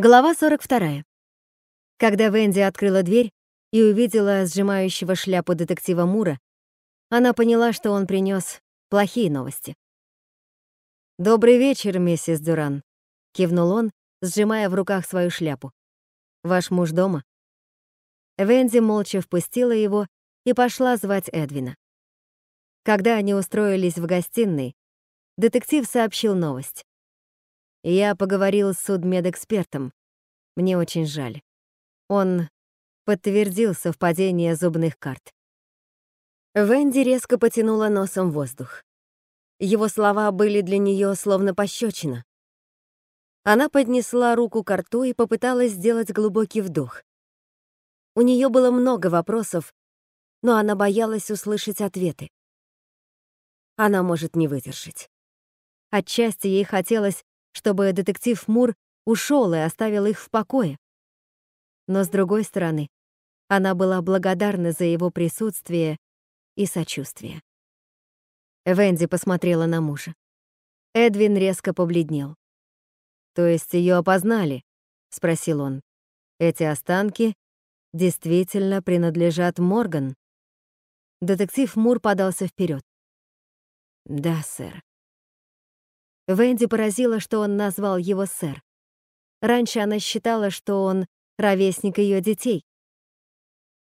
Глава 42. Когда Венди открыла дверь и увидела сжимающего шляпу детектива Мура, она поняла, что он принес плохие новости. «Добрый вечер, миссис Дюран», — кивнул он, сжимая в руках свою шляпу. «Ваш муж дома?» Венди молча впустила его и пошла звать Эдвина. Когда они устроились в гостиной, детектив сообщил новость. Я поговорил с судмедэкспертом. Мне очень жаль. Он подтвердил совпадение зубных карт. Венди резко потянула носом воздух. Его слова были для нее словно пощечина. Она поднесла руку к рту и попыталась сделать глубокий вдох. У нее было много вопросов, но она боялась услышать ответы. Она может не выдержать. Отчасти ей хотелось чтобы детектив Мур ушел и оставил их в покое. Но с другой стороны, она была благодарна за его присутствие и сочувствие. Венди посмотрела на мужа. Эдвин резко побледнел. «То есть ее опознали?» — спросил он. «Эти останки действительно принадлежат Морган?» Детектив Мур подался вперед. «Да, сэр. Венди поразило, что он назвал его сэр. Раньше она считала, что он ровесник ее детей.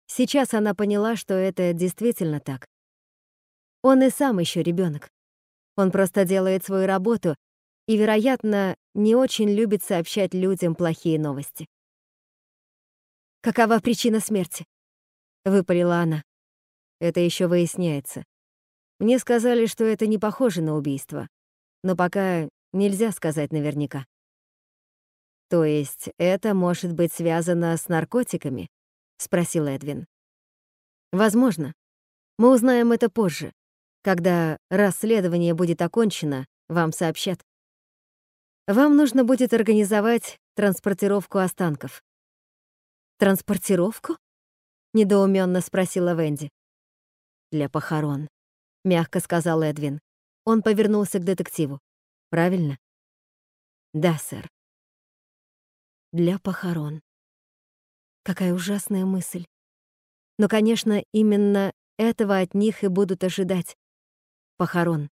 Сейчас она поняла, что это действительно так. Он и сам еще ребенок. Он просто делает свою работу и, вероятно, не очень любит сообщать людям плохие новости. «Какова причина смерти?» — выпалила она. «Это еще выясняется. Мне сказали, что это не похоже на убийство но пока нельзя сказать наверняка. То есть это может быть связано с наркотиками? спросил Эдвин. Возможно. Мы узнаем это позже. Когда расследование будет окончено, вам сообщат. Вам нужно будет организовать транспортировку останков. Транспортировку? недоуменно спросила Венди. Для похорон, мягко сказал Эдвин. Он повернулся к детективу. «Правильно?» «Да, сэр». «Для похорон». Какая ужасная мысль. Но, конечно, именно этого от них и будут ожидать. Похорон.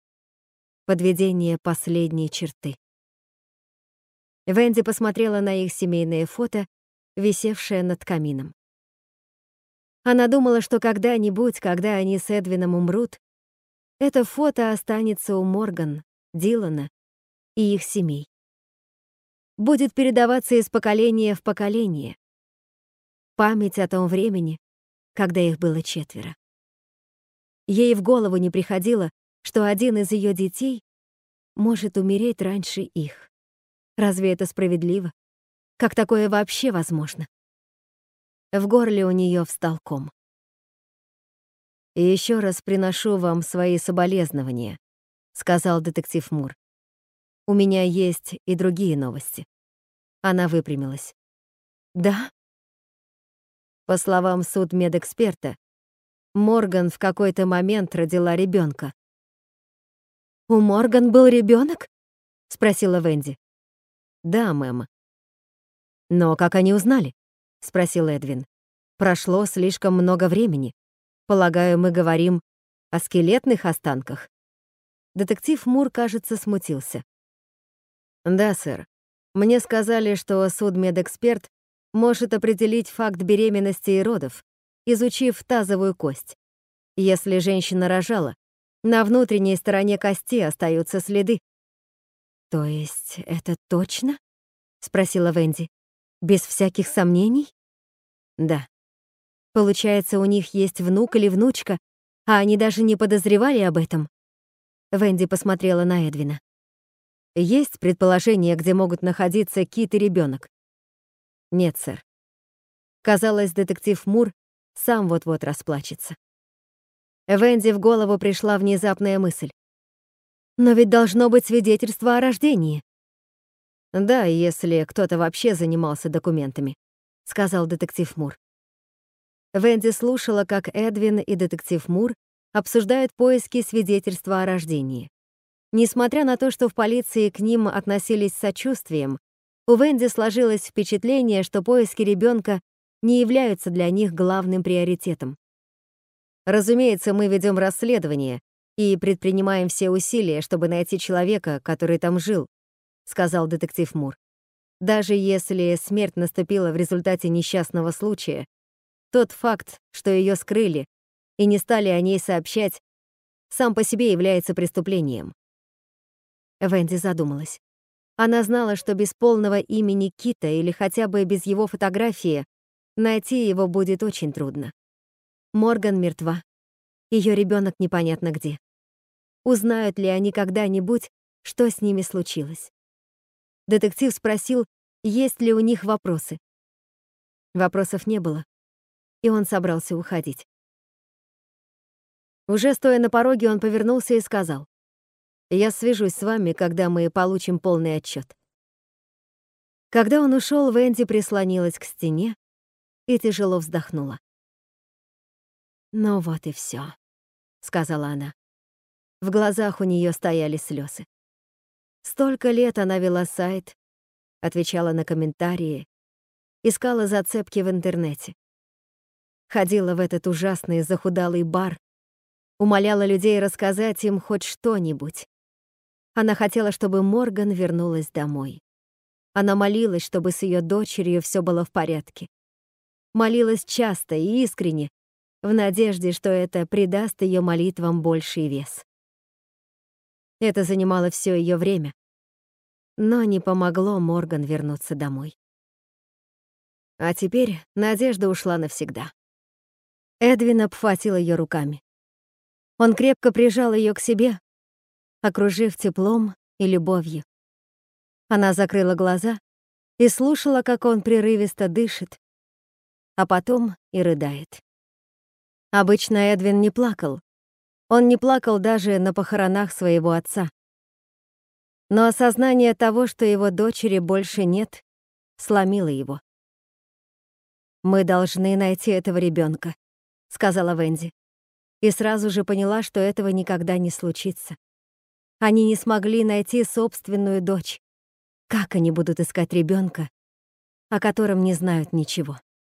Подведение последней черты. Венди посмотрела на их семейное фото, висевшее над камином. Она думала, что когда-нибудь, когда они с Эдвином умрут, это фото останется у Морган, Дилана и их семей. Будет передаваться из поколения в поколение. Память о том времени, когда их было четверо. Ей в голову не приходило, что один из ее детей может умереть раньше их. Разве это справедливо? Как такое вообще возможно? В горле у нее встал ком. «И еще раз приношу вам свои соболезнования», — сказал детектив Мур. «У меня есть и другие новости». Она выпрямилась. «Да?» По словам судмедэксперта, Морган в какой-то момент родила ребенка. «У Морган был ребенок? спросила Венди. «Да, мэм». «Но как они узнали?» — спросил Эдвин. «Прошло слишком много времени. Полагаю, мы говорим о скелетных останках. Детектив Мур, кажется, смутился. Да, сэр. Мне сказали, что судмедэксперт может определить факт беременности и родов, изучив тазовую кость. Если женщина рожала, на внутренней стороне кости остаются следы. То есть это точно? спросила Венди. Без всяких сомнений? Да. Получается, у них есть внук или внучка, а они даже не подозревали об этом. Венди посмотрела на Эдвина. Есть предположение, где могут находиться Кит и ребенок? Нет, сэр. Казалось, детектив Мур сам вот-вот расплачется. Венди в голову пришла внезапная мысль. Но ведь должно быть свидетельство о рождении. Да, если кто-то вообще занимался документами, сказал детектив Мур. Венди слушала, как Эдвин и детектив Мур обсуждают поиски свидетельства о рождении. Несмотря на то, что в полиции к ним относились с сочувствием, У Венди сложилось впечатление, что поиски ребенка не являются для них главным приоритетом. Разумеется, мы ведем расследование и предпринимаем все усилия, чтобы найти человека, который там жил, сказал детектив Мур. Даже если смерть наступила в результате несчастного случая, тот факт, что ее скрыли и не стали о ней сообщать, сам по себе является преступлением. Венди задумалась. Она знала, что без полного имени Кита или хотя бы без его фотографии найти его будет очень трудно. Морган мертва. Ее ребенок непонятно где. Узнают ли они когда-нибудь, что с ними случилось? Детектив спросил, есть ли у них вопросы. Вопросов не было, и он собрался уходить. Уже стоя на пороге, он повернулся и сказал, «Я свяжусь с вами, когда мы получим полный отчет». Когда он ушел, Венди прислонилась к стене и тяжело вздохнула. «Ну вот и все, сказала она. В глазах у нее стояли слезы. Столько лет она вела сайт, отвечала на комментарии, искала зацепки в интернете. Ходила в этот ужасный захудалый бар, умоляла людей рассказать им хоть что-нибудь. Она хотела, чтобы Морган вернулась домой. Она молилась, чтобы с ее дочерью все было в порядке. Молилась часто и искренне, в надежде, что это придаст ее молитвам больший вес. Это занимало все ее время, но не помогло Морган вернуться домой. А теперь надежда ушла навсегда. Эдвин обхватил ее руками. Он крепко прижал ее к себе, окружив теплом и любовью. Она закрыла глаза и слушала, как он прерывисто дышит, а потом и рыдает. Обычно Эдвин не плакал. Он не плакал даже на похоронах своего отца. Но осознание того, что его дочери больше нет, сломило его. «Мы должны найти этого ребенка, сказала Венди и сразу же поняла, что этого никогда не случится. Они не смогли найти собственную дочь. Как они будут искать ребенка, о котором не знают ничего?